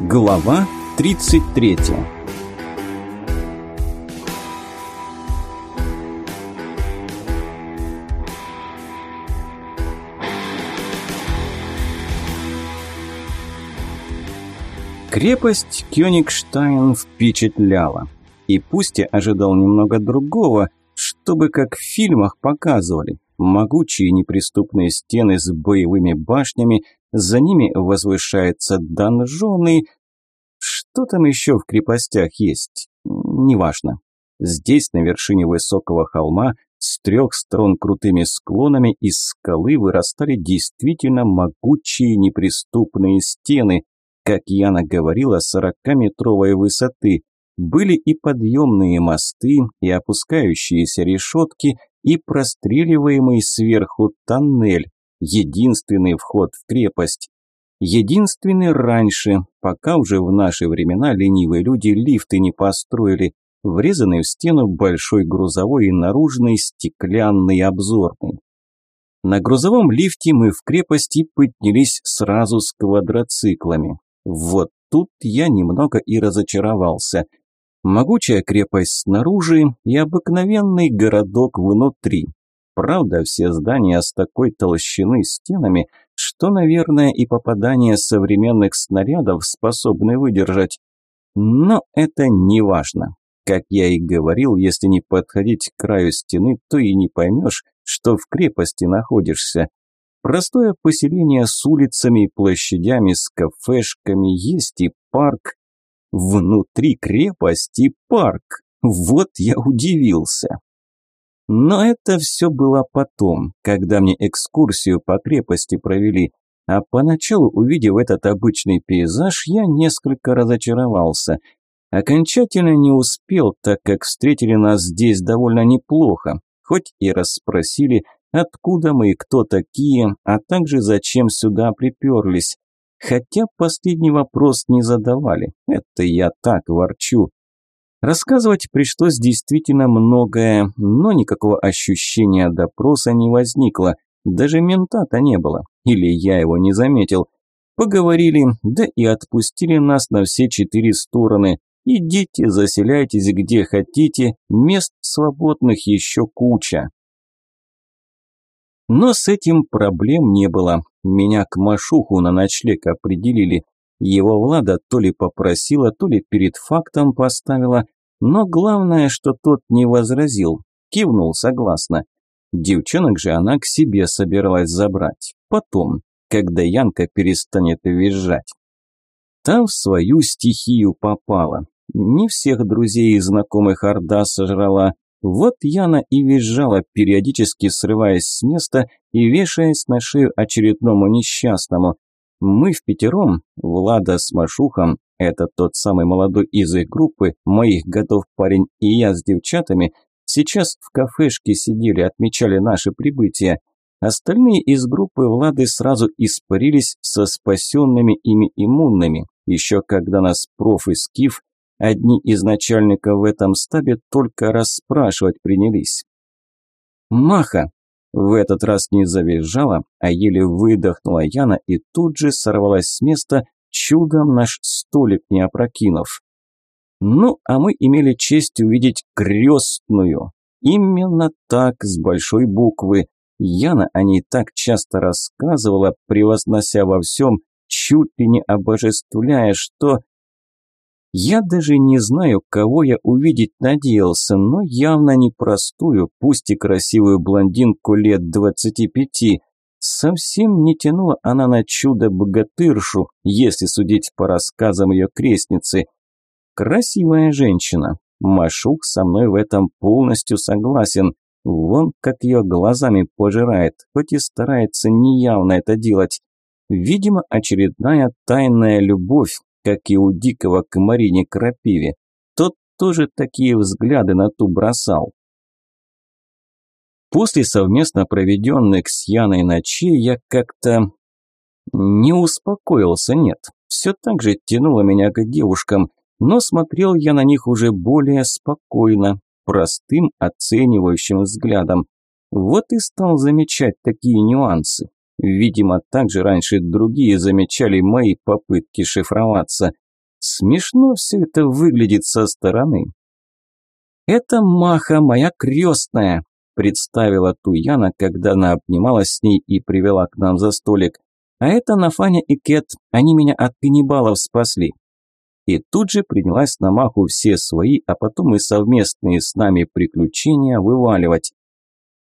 Глава 33 Крепость Кёнигштайн впечатляла. И пусть я ожидал немного другого, чтобы как в фильмах показывали. Могучие неприступные стены с боевыми башнями, за ними возвышаются донжоны. Что там еще в крепостях есть? Неважно. Здесь, на вершине высокого холма, с трех сторон крутыми склонами из скалы вырастали действительно могучие неприступные стены, как Яна говорила, сорокаметровой высоты. Были и подъемные мосты, и опускающиеся решетки, и простреливаемый сверху тоннель, единственный вход в крепость. Единственный раньше, пока уже в наши времена ленивые люди лифты не построили, врезанный в стену большой грузовой и наружный стеклянный обзорный. На грузовом лифте мы в крепости поднялись сразу с квадроциклами. Вот тут я немного и разочаровался. Могучая крепость снаружи и обыкновенный городок внутри. Правда, все здания с такой толщины стенами, что, наверное, и попадание современных снарядов способны выдержать. Но это не важно. Как я и говорил, если не подходить к краю стены, то и не поймешь, что в крепости находишься. Простое поселение с улицами и площадями, с кафешками, есть и парк. Внутри крепости парк. Вот я удивился. Но это все было потом, когда мне экскурсию по крепости провели, а поначалу, увидев этот обычный пейзаж, я несколько разочаровался. Окончательно не успел, так как встретили нас здесь довольно неплохо, хоть и расспросили, откуда мы и кто такие, а также зачем сюда приперлись. Хотя последний вопрос не задавали, это я так ворчу. Рассказывать пришлось действительно многое, но никакого ощущения допроса не возникло, даже мента-то не было, или я его не заметил. Поговорили, да и отпустили нас на все четыре стороны. Идите, заселяйтесь где хотите, мест свободных еще куча. Но с этим проблем не было. Меня к Машуху на ночлег определили. Его Влада то ли попросила, то ли перед фактом поставила, но главное, что тот не возразил, кивнул согласно. Девчонок же она к себе собиралась забрать. Потом, когда Янка перестанет визжать. Та в свою стихию попала. Не всех друзей и знакомых Орда сожрала. Вот Яна и визжала, периодически срываясь с места и вешаясь на шею очередному несчастному. Мы в пятером, Влада с Машухом, это тот самый молодой из их группы, моих годов парень и я с девчатами, сейчас в кафешке сидели, отмечали наше прибытие. Остальные из группы Влады сразу испарились со спасенными ими иммунными. Еще когда нас проф и скиф, одни из начальников в этом стабе только расспрашивать принялись. «Маха!» В этот раз не завизжала, а еле выдохнула Яна и тут же сорвалась с места, чудом наш столик не опрокинув. Ну, а мы имели честь увидеть крестную. Именно так, с большой буквы. Яна о ней так часто рассказывала, превознося во всем, чуть ли не обожествляя, что... Я даже не знаю, кого я увидеть надеялся, но явно не простую, пусть и красивую блондинку лет двадцати пяти. Совсем не тянула она на чудо-богатыршу, если судить по рассказам ее крестницы. Красивая женщина. Машук со мной в этом полностью согласен. Вон как ее глазами пожирает, хоть и старается неявно это делать. Видимо, очередная тайная любовь, как и у Дикого к Марине Крапиве. Тот тоже такие взгляды на ту бросал. После совместно проведенных с Яной ночей я как-то не успокоился, нет. Все так же тянуло меня к девушкам, но смотрел я на них уже более спокойно, простым оценивающим взглядом. Вот и стал замечать такие нюансы. Видимо, также раньше другие замечали мои попытки шифроваться. Смешно все это выглядит со стороны. «Это Маха, моя крестная», – представила Туяна, когда она обнималась с ней и привела к нам за столик. «А это Нафаня и Кет, они меня от каннибалов спасли». И тут же принялась на Маху все свои, а потом и совместные с нами приключения вываливать.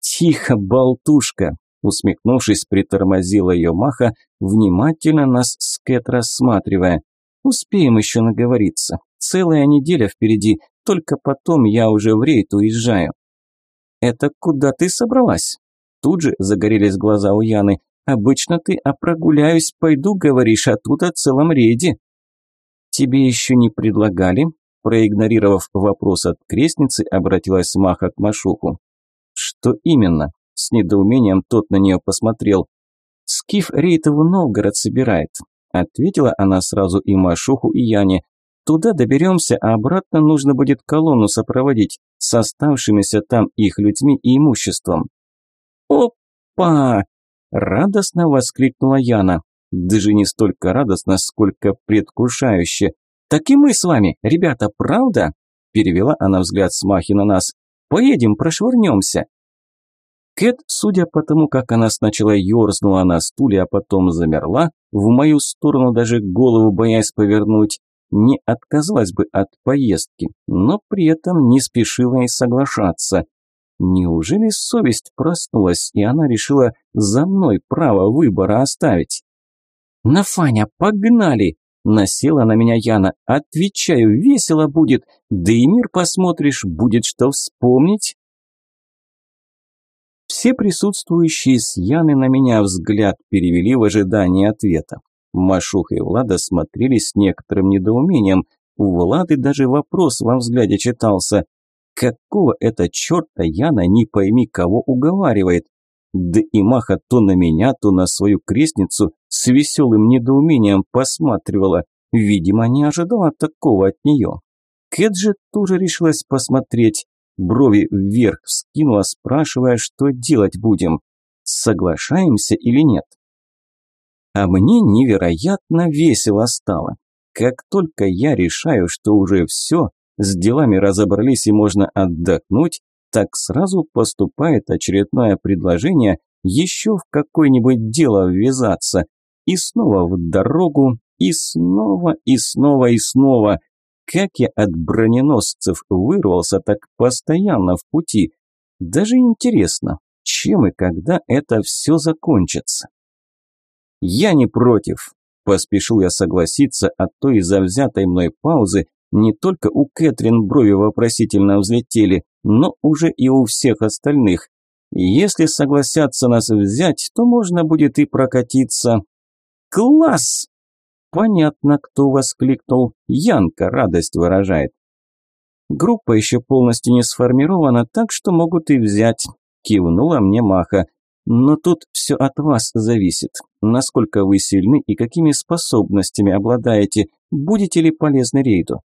«Тихо, болтушка!» – усмехнувшись, притормозила ее Маха, внимательно нас с Кэт рассматривая. «Успеем еще наговориться. Целая неделя впереди, только потом я уже в рейд уезжаю». «Это куда ты собралась?» Тут же загорелись глаза у Яны. «Обычно ты «а прогуляюсь, пойду, говоришь, а тут о целом рейде». «Тебе еще не предлагали?» Проигнорировав вопрос от крестницы, обратилась Маха к Машуху. «Что именно?» С недоумением тот на нее посмотрел. «Скиф рейд в Новгород собирает», ответила она сразу и Машуху, и Яне. «Туда доберемся, а обратно нужно будет колонну сопроводить с оставшимися там их людьми и имуществом». «Опа!» – радостно воскликнула Яна. Даже не столько радостно, сколько предвкушающе. «Так и мы с вами, ребята, правда?» – перевела она взгляд с Махи на нас. «Поедем, прошвырнемся». Кэт, судя по тому, как она сначала ерзнула на стуле, а потом замерла, в мою сторону даже голову боясь повернуть, не отказалась бы от поездки, но при этом не спешила и соглашаться. Неужели совесть проснулась, и она решила за мной право выбора оставить? «Нафаня, погнали!» – насела на меня Яна. «Отвечаю, весело будет, да и мир посмотришь, будет что вспомнить». Все присутствующие с Яны на меня взгляд перевели в ожидании ответа. Машуха и Влада смотрели с некоторым недоумением. У Влады даже вопрос во взгляде читался. Какого это черта Яна не пойми кого уговаривает? Да и Маха то на меня, то на свою крестницу с веселым недоумением посматривала. Видимо, не ожидала такого от нее. Кэт же тоже решилась посмотреть брови вверх вскинула, спрашивая, что делать будем. Соглашаемся или нет? А мне невероятно весело стало. Как только я решаю, что уже все, с делами разобрались и можно отдохнуть, так сразу поступает очередное предложение еще в какое-нибудь дело ввязаться. И снова в дорогу, и снова, и снова, и снова. Как я от броненосцев вырвался так постоянно в пути? Даже интересно, чем и когда это все закончится. Я не против. Поспешил я согласиться, а то из-за взятой мной паузы не только у Кэтрин брови вопросительно взлетели, но уже и у всех остальных. Если согласятся нас взять, то можно будет и прокатиться. Класс! Понятно, кто воскликнул. Янка радость выражает. Группа еще полностью не сформирована, так что могут и взять. Кивнула мне Маха. Но тут все от вас зависит. Насколько вы сильны и какими способностями обладаете. Будете ли полезны рейду?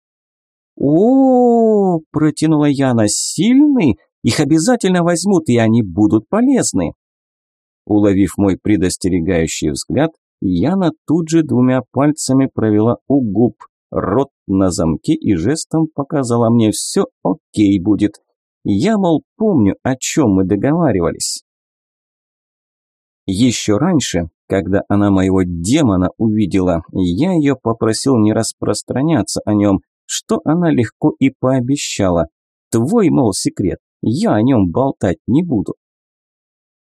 О, -о, -о протянула Яна, сильный? Их обязательно возьмут, и они будут полезны. Уловив мой предостерегающий взгляд, Яна тут же двумя пальцами провела у губ, рот на замке и жестом показала мне все окей будет. Я, мол, помню, о чем мы договаривались. Еще раньше, когда она моего демона увидела, я ее попросил не распространяться о нем, что она легко и пообещала. Твой, мол, секрет, я о нем болтать не буду.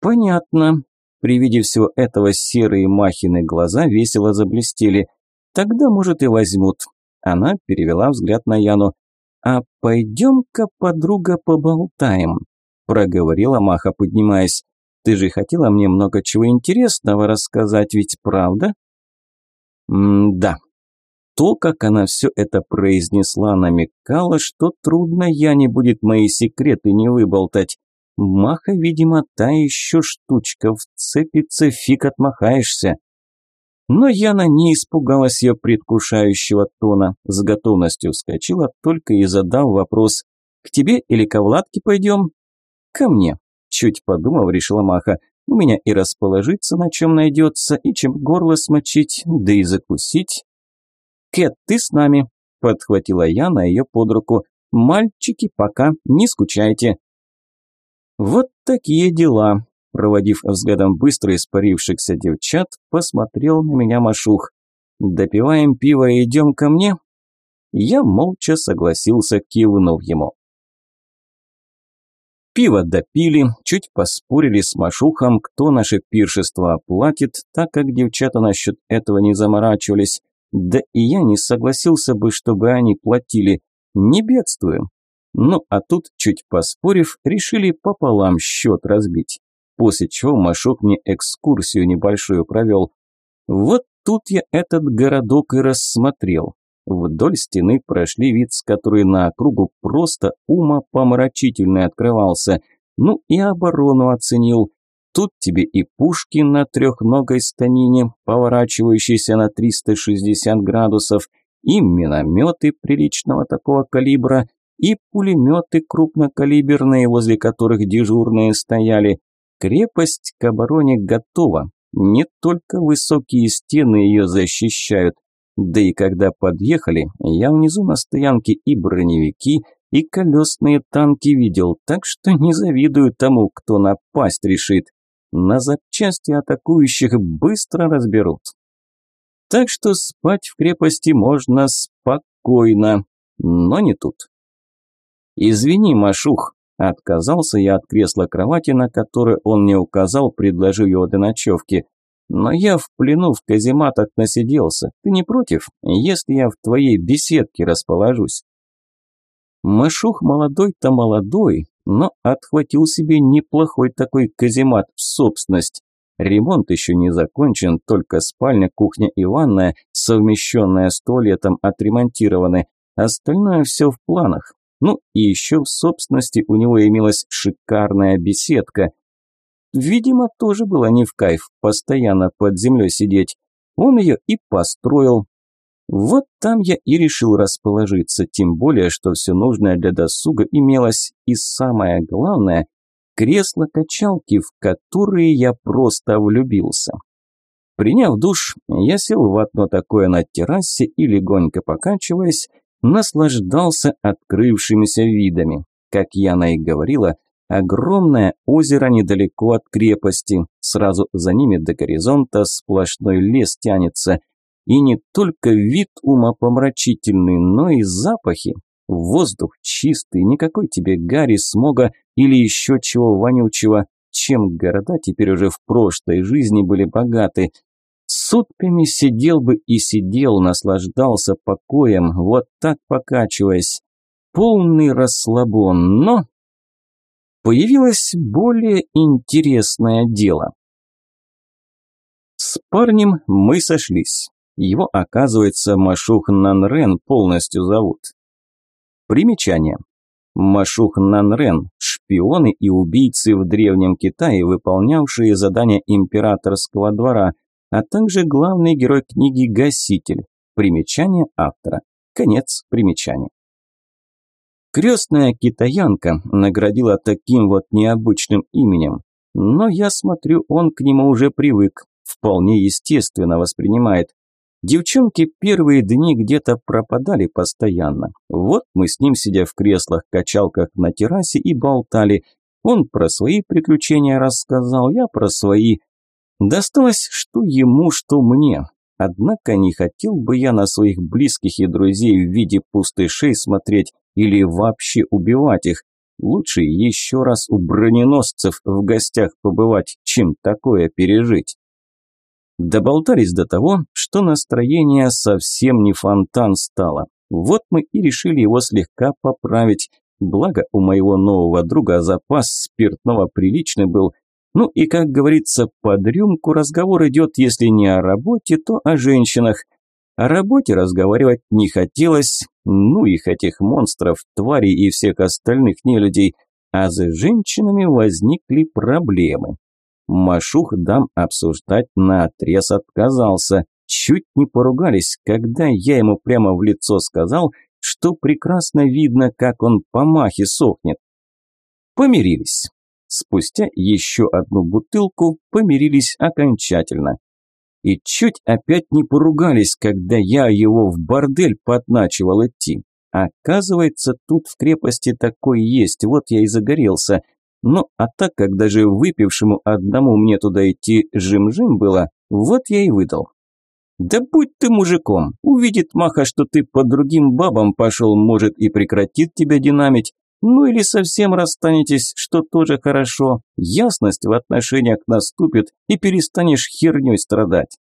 Понятно, при виде всего этого серые Махины глаза весело заблестели. Тогда, может, и возьмут. Она перевела взгляд на Яну. «А пойдем-ка, подруга, поболтаем», – проговорила Маха, поднимаясь. «Ты же хотела мне много чего интересного рассказать, ведь правда?» «М-да». То, как она все это произнесла, намекала, что трудно Яне будет мои секреты не выболтать. Маха, видимо, та еще штучка, вцепится, фиг отмахаешься. Но Яна не испугалась ее предвкушающего тона, с готовностью вскочила, только и задав вопрос «К тебе или к Владке пойдем?» «Ко мне», – чуть подумав, решила Маха. «У меня и расположиться на чем найдется, и чем горло смочить, да и закусить». «Кэт, ты с нами», – подхватила я на ее под руку. «Мальчики, пока, не скучайте». Вот такие дела. Проводив взглядом быстро испарившихся девчат, посмотрел на меня Машух. «Допиваем пиво и идем ко мне?» Я молча согласился, кивнув ему. Пиво допили, чуть поспорили с Машухом, кто наше пиршество оплатит, так как девчата насчет этого не заморачивались. Да и я не согласился бы, чтобы они платили. Не бедствуем. Ну а тут, чуть поспорив, решили пополам счет разбить. После чего Машух мне экскурсию небольшую провел. Вот тут я этот городок и рассмотрел. Вдоль стены прошли вид, с которой на округу просто умопомрачительный открывался. Ну и оборону оценил. Тут тебе и пушки на трехногой станине, поворачивающиеся на 360 градусов, и минометы приличного такого калибра, и пулеметы крупнокалиберные, возле которых дежурные стояли. Крепость к обороне готова. Не только высокие стены ее защищают, да и когда подъехали, я внизу на стоянке и броневики, и колесные танки видел, так что не завидую тому, кто напасть решит. На запчасти атакующих быстро разберут. Так что спать в крепости можно спокойно, но не тут. «Извини, Машух», – отказался я от кресла кровати, на которое он мне указал, предложив его до ночевки. Но я в плену в казематах насиделся. Ты не против, если я в твоей беседке расположусь?» Машух молодой-то молодой, но отхватил себе неплохой такой каземат в собственность. Ремонт еще не закончен, только спальня, кухня и ванная, совмещенная с туалетом, отремонтированы. Остальное все в планах. Ну и еще в собственности у него имелась шикарная беседка – Видимо, тоже было не в кайф постоянно под землей сидеть. Он ее и построил. Вот там я и решил расположиться, тем более, что все нужное для досуга имелось, и самое главное – кресло-качалки, в которые я просто влюбился. Приняв душ, я сел в одно такое на террасе и, легонько покачиваясь, наслаждался открывшимися видами. Как Яна и говорила, Огромное озеро недалеко от крепости, сразу за ними до горизонта сплошной лес тянется. И не только вид умопомрачительный, но и запахи. Воздух чистый, никакой тебе гари, смога или еще чего вонючего, чем города теперь уже в прошлой жизни были богаты. Сутками сидел бы и сидел, наслаждался покоем, вот так покачиваясь. Полный расслабон, но появилось более интересное дело. С парнем мы сошлись. Его, оказывается, Машух Нанрен полностью зовут. Примечание. Машух Нанрен – шпионы и убийцы в Древнем Китае, выполнявшие задания императорского двора, а также главный герой книги «Гаситель». Примечание автора. Конец примечания. Крестная китаянка наградила таким вот необычным именем. Но я смотрю, он к нему уже привык, вполне естественно воспринимает. Девчонки первые дни где-то пропадали постоянно. Вот мы с ним, сидя в креслах-качалках на террасе, и болтали. Он про свои приключения рассказал, я про свои. Досталось что ему, что мне. Однако не хотел бы я на своих близких и друзей в виде пустышей смотреть, или вообще убивать их. Лучше еще раз у броненосцев в гостях побывать, чем такое пережить. Доболтались до того, что настроение совсем не фонтан стало. Вот мы и решили его слегка поправить. Благо у моего нового друга запас спиртного приличный был. Ну и, как говорится, под рюмку разговор идет, если не о работе, то о женщинах. О работе разговаривать не хотелось, ну их этих монстров, тварей и всех остальных нелюдей, а за женщинами возникли проблемы. Машух дам обсуждать наотрез отказался. Чуть не поругались, когда я ему прямо в лицо сказал, что прекрасно видно, как он по махе сохнет. Помирились. Спустя еще одну бутылку помирились окончательно. И чуть опять не поругались, когда я его в бордель подначивал идти. Оказывается, тут в крепости такой есть, вот я и загорелся. Ну, а так как даже выпившему одному мне туда идти жим-жим было, вот я и выдал. Да будь ты мужиком, увидит Маха, что ты по другим бабам пошел, может и прекратит тебя динамить. Ну или совсем расстанетесь, что тоже хорошо. Ясность в отношениях наступит и перестанешь херней страдать.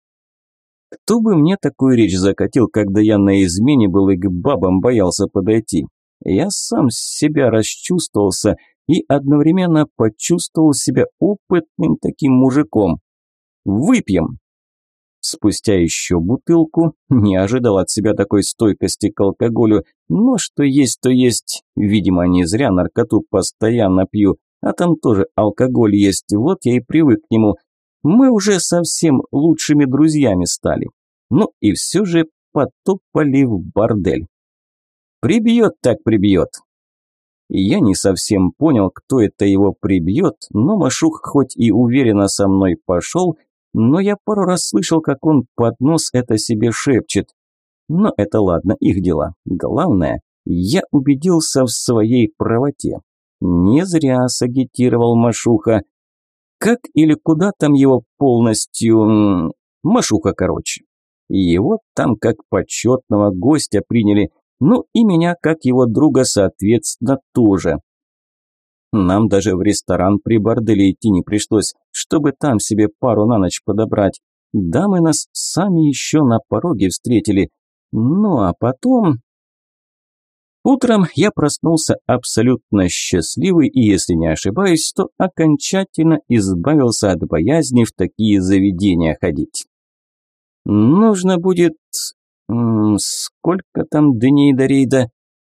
Кто бы мне такую речь закатил, когда я на измене был и к бабам боялся подойти? Я сам себя расчувствовался и одновременно почувствовал себя опытным таким мужиком. Выпьем. Спустя еще бутылку, не ожидал от себя такой стойкости к алкоголю, но что есть, то есть. Видимо, не зря наркоту постоянно пью, а там тоже алкоголь есть, вот я и привык к нему. Мы уже совсем лучшими друзьями стали. Ну и все же потопали в бордель. Прибьет так прибьет. Я не совсем понял, кто это его прибьет, но Машух хоть и уверенно со мной пошел, но я пару раз слышал, как он под нос это себе шепчет. Но это ладно, их дела. Главное, я убедился в своей правоте. Не зря сагитировал Машуха. Как или куда там его полностью... Машуха, короче. Его там как почетного гостя приняли, ну и меня как его друга, соответственно, тоже. Нам даже в ресторан при борделе идти не пришлось, чтобы там себе пару на ночь подобрать. Дамы нас сами еще на пороге встретили. Ну а потом... Утром я проснулся абсолютно счастливый и, если не ошибаюсь, то окончательно избавился от боязни в такие заведения ходить. Нужно будет... М -м, сколько там дней до рейда?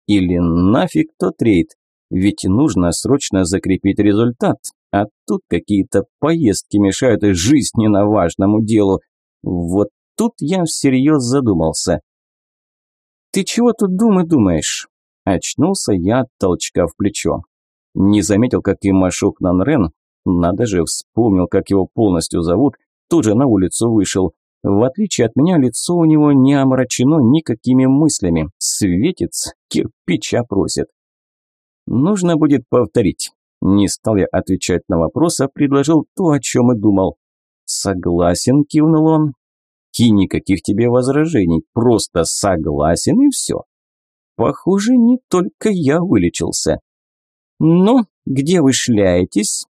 Или нафиг тот рейд? Ведь нужно срочно закрепить результат, а тут какие-то поездки мешают жизненно важному делу. Вот тут я всерьез задумался. «Ты чего тут думы думаешь?» Очнулся я от толчка в плечо. Не заметил, как и Машук Нанрен, надо же, вспомнил, как его полностью зовут, тут же на улицу вышел. В отличие от меня, лицо у него не омрачено никакими мыслями. Светец, кирпича просит. Нужно будет повторить. Не стал я отвечать на вопрос, а предложил то, о чем и думал. Согласен, кивнул он. И никаких тебе возражений, просто согласен и все. Похоже, не только я вылечился. Но где вы шляетесь?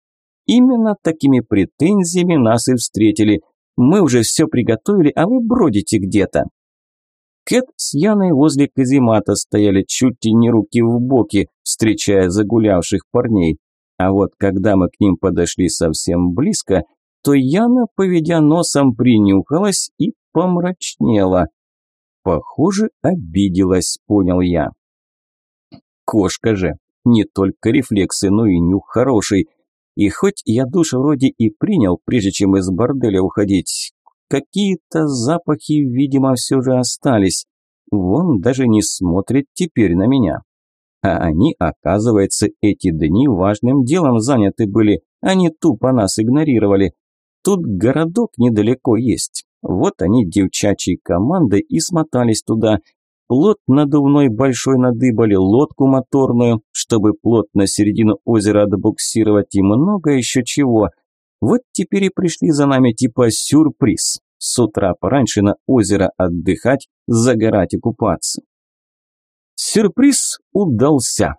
Именно такими претензиями нас и встретили. Мы уже все приготовили, а вы бродите где-то. Кэт с Яной возле каземата стояли чуть ли не руки в боки, встречая загулявших парней. А вот когда мы к ним подошли совсем близко, то Яна, поведя носом, принюхалась и помрачнела. Похоже, обиделась, понял я. Кошка же, не только рефлексы, но и нюх хороший. И хоть я душ вроде и принял, прежде чем из борделя уходить, какие-то запахи, видимо, все же остались. Вон даже не смотрит теперь на меня. А они, оказывается, эти дни важным делом заняты были, они тупо нас игнорировали. Тут городок недалеко есть. Вот они девчачьей командой и смотались туда. Плот надувной большой надыбали, лодку моторную, чтобы плот на середину озера отбуксировать и много еще чего. Вот теперь и пришли за нами типа сюрприз. С утра пораньше на озеро отдыхать, загорать и купаться. Сюрприз удался.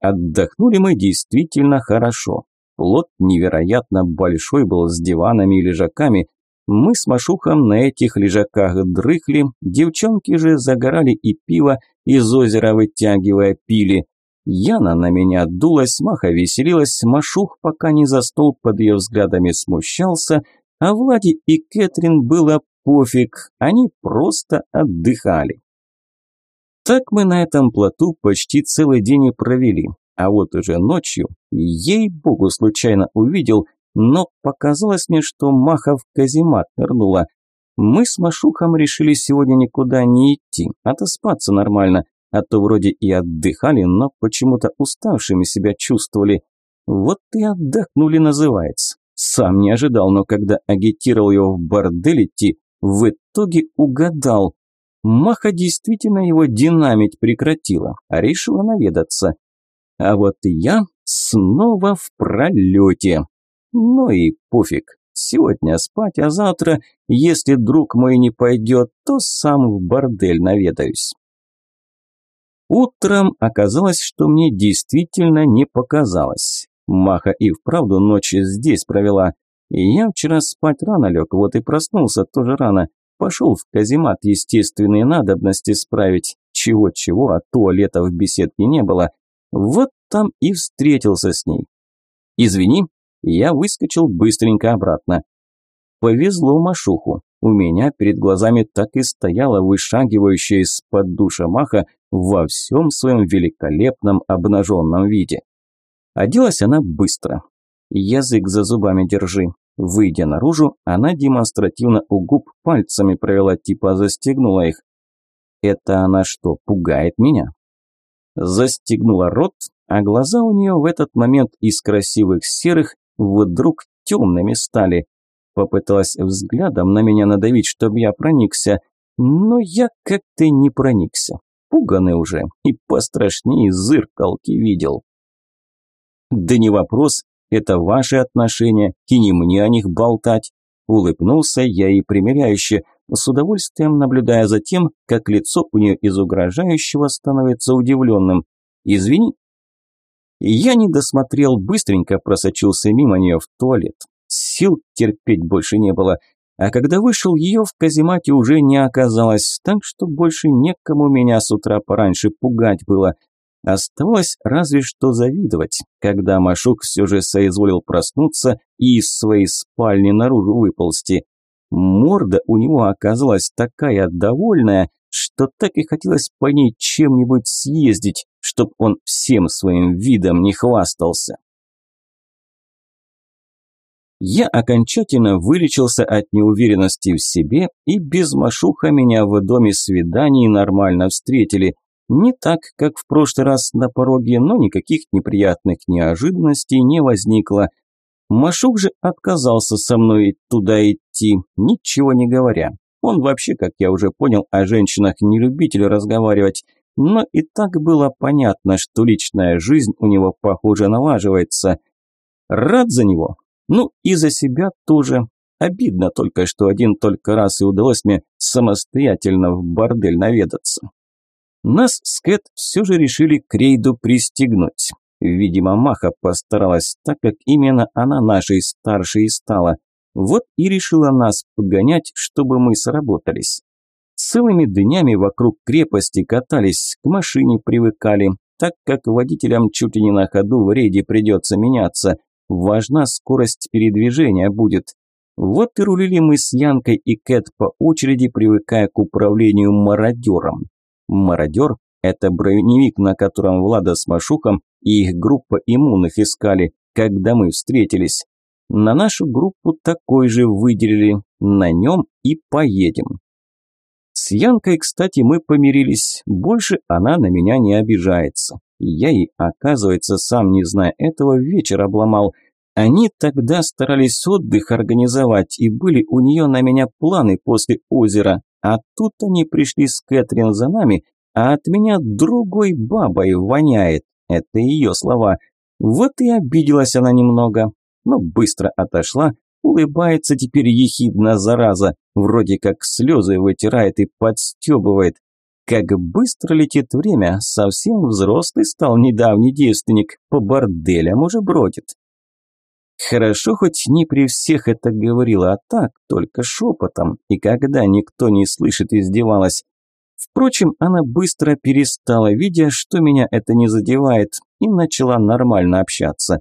Отдохнули мы действительно хорошо. Плот невероятно большой был с диванами и лежаками. Мы с Машухом на этих лежаках дрыхли, девчонки же загорали и пиво из озера вытягивая пили. Яна на меня дулась, Маха веселилась, Машух пока не за стол под ее взглядами смущался, а Влади и Кэтрин было пофиг, они просто отдыхали. Так мы на этом плоту почти целый день и провели. А вот уже ночью, ей-богу, случайно увидел, но показалось мне, что Маха в каземат нырнула. Мы с Машухом решили сегодня никуда не идти, отоспаться нормально, а то вроде и отдыхали, но почему-то уставшими себя чувствовали. Вот и отдохнули называется. Сам не ожидал, но когда агитировал его в бордель идти, В итоге угадал. Маха действительно его динамить прекратила, а решила наведаться. А вот я снова в пролете. Ну и пофиг. Сегодня спать, а завтра, если друг мой не пойдет, то сам в бордель наведаюсь. Утром оказалось, что мне действительно не показалось. Маха и вправду ночь здесь провела. И я вчера спать рано лег, вот и проснулся тоже рано. Пошел в каземат естественные надобности справить. Чего-чего, а туалета в беседке не было. Вот там и встретился с ней. «Извини», я выскочил быстренько обратно. Повезло Машуху. У меня перед глазами так и стояла вышагивающая из-под душа Маха во всем своем великолепном обнаженном виде. Оделась она быстро. Язык за зубами держи. Выйдя наружу, она демонстративно у губ пальцами провела, типа застегнула их. Это она что, пугает меня? Застегнула рот, а глаза у нее в этот момент из красивых серых вдруг темными стали. Попыталась взглядом на меня надавить, чтобы я проникся, но я как-то не проникся. Пуганый уже и пострашнее зыркалки видел. Да не вопрос, это ваши отношения, и не мне о них болтать. Улыбнулся я и примиряюще, с удовольствием наблюдая за тем, как лицо у нее из угрожающего становится удивленным. «Извини, я не досмотрел, быстренько просочился мимо нее в туалет. Сил терпеть больше не было. А когда вышел, ее в каземате уже не оказалось, так что больше некому меня с утра пораньше пугать было. Оставалось разве что завидовать, когда Машук все же соизволил проснуться и из своей спальни наружу выползти. Морда у него оказалась такая довольная, что так и хотелось по ней чем-нибудь съездить, чтоб он всем своим видом не хвастался. Я окончательно вылечился от неуверенности в себе, и без машуха меня в доме свиданий нормально встретили. Не так, как в прошлый раз на пороге, но никаких неприятных неожиданностей не возникло. Машук же отказался со мной туда идти, ничего не говоря. Он вообще, как я уже понял, о женщинах не любитель разговаривать – но и так было понятно, что личная жизнь у него, похоже, налаживается. Рад за него. Ну и за себя тоже. Обидно только, что один только раз и удалось мне самостоятельно в бордель наведаться. Нас с Кэт все же решили к рейду пристегнуть. Видимо, Маха постаралась, так как именно она нашей старшей стала. Вот и решила нас погонять, чтобы мы сработались. Целыми днями вокруг крепости катались, к машине привыкали, так как водителям чуть ли не на ходу в рейде придется меняться. Важна скорость передвижения будет. Вот и рулили мы с Янкой и Кэт по очереди, привыкая к управлению мародером. Мародер – это броневик, на котором Влада с Машухом и их группа иммунных искали, когда мы встретились. На нашу группу такой же выделили, на нем и поедем. С Янкой, кстати, мы помирились. Больше она на меня не обижается. Я ей, оказывается, сам не зная этого, вечер обломал. Они тогда старались отдых организовать, и были у нее на меня планы после озера. А тут они пришли с Кэтрин за нами, а от меня другой бабой воняет. Это ее слова. Вот и обиделась она немного, но быстро отошла, улыбается теперь ехидно, зараза. Вроде как слезы вытирает и подстебывает. Как быстро летит время, совсем взрослый стал недавний девственник, по борделям уже бродит. Хорошо, хоть не при всех это говорила, а так, только шепотом, и когда никто не слышит, издевалась. Впрочем, она быстро перестала, видя, что меня это не задевает, и начала нормально общаться.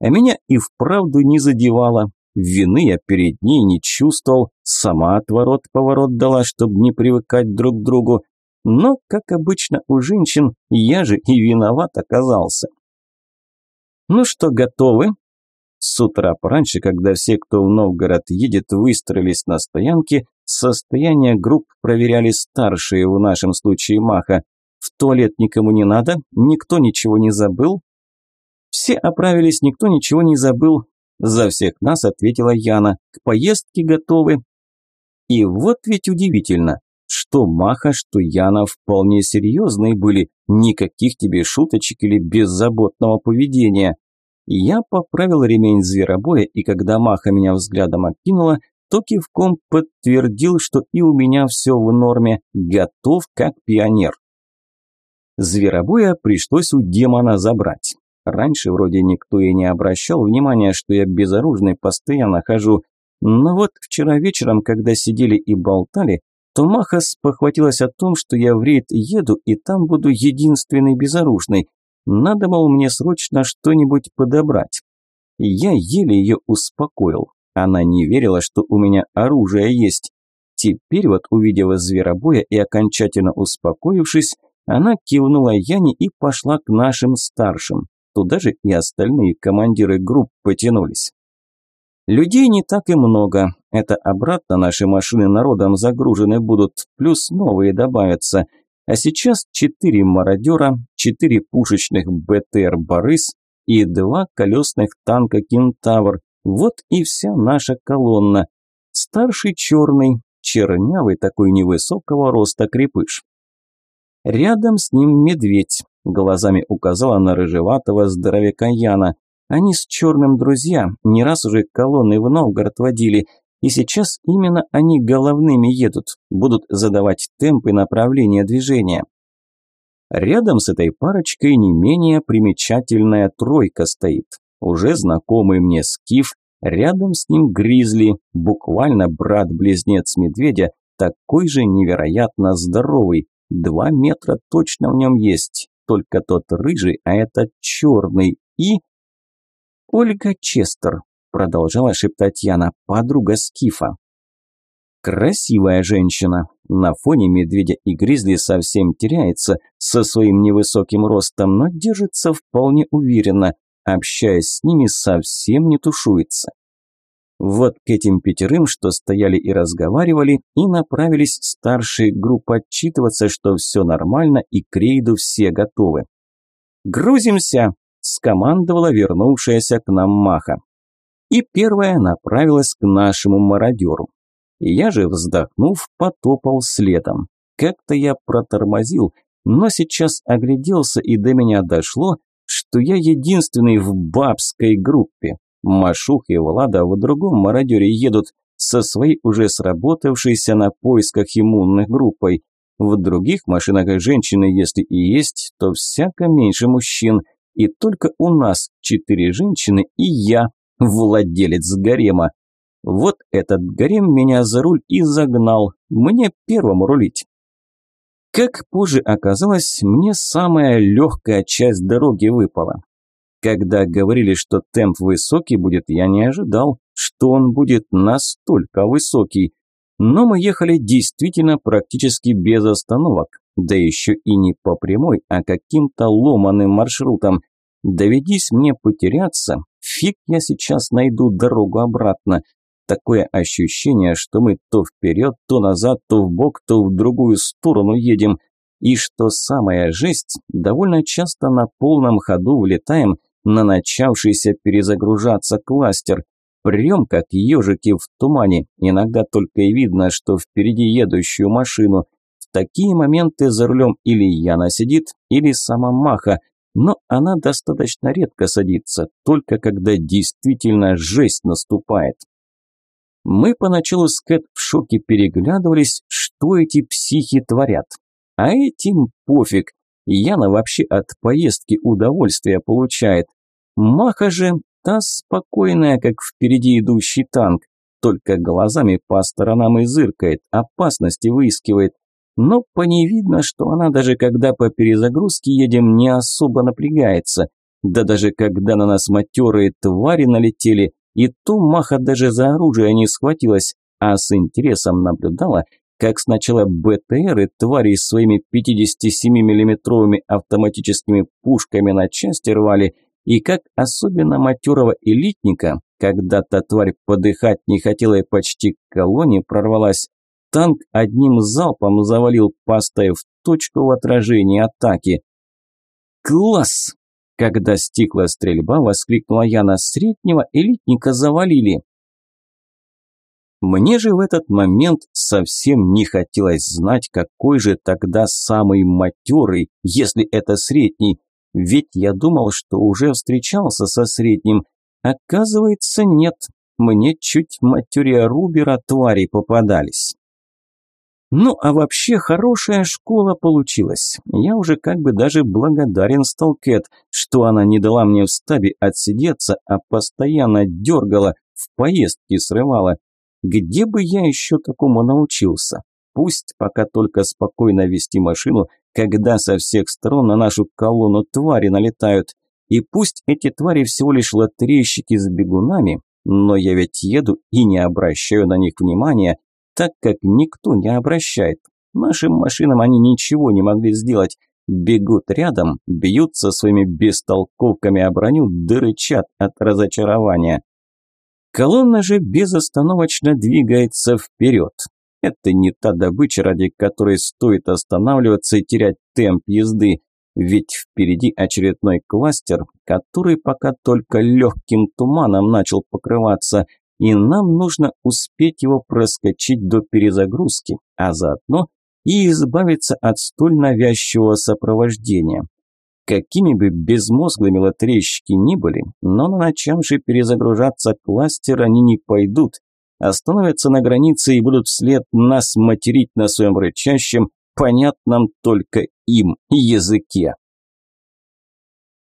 А меня и вправду не задевало, Вины я перед ней не чувствовал, сама отворот-поворот дала, чтобы не привыкать друг к другу. Но, как обычно у женщин, я же и виноват оказался. «Ну что, готовы?» С утра пораньше, когда все, кто в Новгород едет, выстроились на стоянке, состояние групп проверяли старшие, в нашем случае Маха. В туалет никому не надо, никто ничего не забыл. Все оправились, никто ничего не забыл, за всех нас ответила Яна. К поездке готовы. И вот ведь удивительно, что Маха, что Яна вполне серьезные были, никаких тебе шуточек или беззаботного поведения. Я поправил ремень зверобоя, и когда Маха меня взглядом окинула, то кивком подтвердил, что и у меня все в норме, готов как пионер. Зверобоя пришлось у демона забрать. Раньше вроде никто и не обращал внимания, что я безоружный постоянно хожу, но вот вчера вечером, когда сидели и болтали, то Махас похватилась о том, что я в рейд еду и там буду единственный безоружный. Надо, мол, мне срочно что-нибудь подобрать. Я еле ее успокоил. Она не верила, что у меня оружие есть. Теперь вот, увидев зверобоя и окончательно успокоившись, она кивнула Яне и пошла к нашим старшим. Туда же и остальные командиры групп потянулись. Людей не так и много. Это обратно наши машины народом загружены будут, плюс новые добавятся. А сейчас четыре мародера, четыре пушечных БТР «Борис» и два колесных танка «Кентавр». Вот и вся наша колонна. Старший черный, чернявый такой невысокого роста крепыш. Рядом с ним медведь, глазами указала на рыжеватого здоровяка Яна. Они с черным друзья не раз уже колонны в Новгород водили, и сейчас именно они головными едут, будут задавать темпы направления движения. Рядом с этой парочкой не менее примечательная тройка стоит. Уже знакомый мне Скиф, рядом с ним Гризли, буквально брат-близнец медведя, такой же невероятно здоровый, Два метра точно в нем есть, только тот рыжий, а этот черный. И... Ольга Честер, продолжала шептать Яна, подруга Скифа. Красивая женщина. На фоне медведя и гризли совсем теряется со своим невысоким ростом, но держится вполне уверенно. Общаясь с ними, совсем не тушуется. Вот к этим пятерым, что стояли и разговаривали, и направились старшие группы отчитываться, что все нормально и к рейду все готовы. «Грузимся!» – скомандовала вернувшаяся к нам Маха. И первая направилась к нашему мародеру. Я же, вздохнув, потопал следом. Как-то я протормозил, но сейчас огляделся и до меня дошло, что я единственный в бабской группе. Машух и Влада в другом мародере едут со своей уже сработавшейся на поисках иммунных группой. В других машинах женщины, если и есть, то всяко меньше мужчин. И только у нас четыре женщины и я, владелец гарема. Вот этот гарем меня за руль и загнал, мне первому рулить. Как позже оказалось, мне самая легкая часть дороги выпала. Когда говорили, что темп высокий будет, я не ожидал, что он будет настолько высокий. Но мы ехали действительно практически без остановок, да еще и не по прямой, а каким-то ломаным маршрутом. Доведись мне потеряться, фиг я сейчас найду дорогу обратно. Такое ощущение, что мы то вперед, то назад, то в бок, то в другую сторону едем. И что самая жесть, довольно часто на полном ходу влетаем на начавшийся перезагружаться кластер. Прям как ежики в тумане, иногда только и видно, что впереди едущую машину. Такие моменты за рулем или Яна сидит, или сама Маха, но она достаточно редко садится, только когда действительно жесть наступает. Мы поначалу с Кэт в шоке переглядывались, что эти психи творят. А этим пофиг, Яна вообще от поездки удовольствие получает. Маха же та спокойная, как впереди идущий танк, только глазами по сторонам и зыркает, опасности выискивает. Но по ней видно, что она даже когда по перезагрузке едем, не особо напрягается. Да даже когда на нас матерые твари налетели, и то Маха даже за оружие не схватилась, а с интересом наблюдала, как сначала БТРы твари своими 57 миллиметровыми автоматическими пушками на части рвали, и как особенно матерого элитника, когда-то тварь подыхать не хотела и почти к колонне прорвалась, танк одним залпом завалил, поставив точку в отражении атаки. «Класс!» Когда стихла стрельба, воскликнула Яна, среднего элитника завалили. Мне же в этот момент совсем не хотелось знать, какой же тогда самый матерый, если это средний. Ведь я думал, что уже встречался со средним. Оказывается, нет. Мне чуть материя Рубера твари попадались. Ну, а вообще хорошая школа получилась. Я уже как бы даже благодарен Сталкет, что она не дала мне в стабе отсидеться, а постоянно дергала, в поездки срывала. Где бы я еще такому научился? Пусть пока только спокойно вести машину, когда со всех сторон на нашу колонну твари налетают. И пусть эти твари всего лишь лотерейщики с бегунами, но я ведь еду и не обращаю на них внимания, так как никто не обращает. Нашим машинам они ничего не могли сделать. Бегут рядом, бьются своими бестолковками о броню, дырычат от разочарования. Колонна же безостановочно двигается вперед. Это не та добыча, ради которой стоит останавливаться и терять темп езды. Ведь впереди очередной кластер, который пока только легким туманом начал покрываться – и нам нужно успеть его проскочить до перезагрузки, а заодно и избавиться от столь навязчивого сопровождения. Какими бы безмозглыми лотерейщики ни были, но на начавший перезагружаться кластер они не пойдут, остановятся на границе и будут вслед нас материть на своем рычащем, понятном только им языке.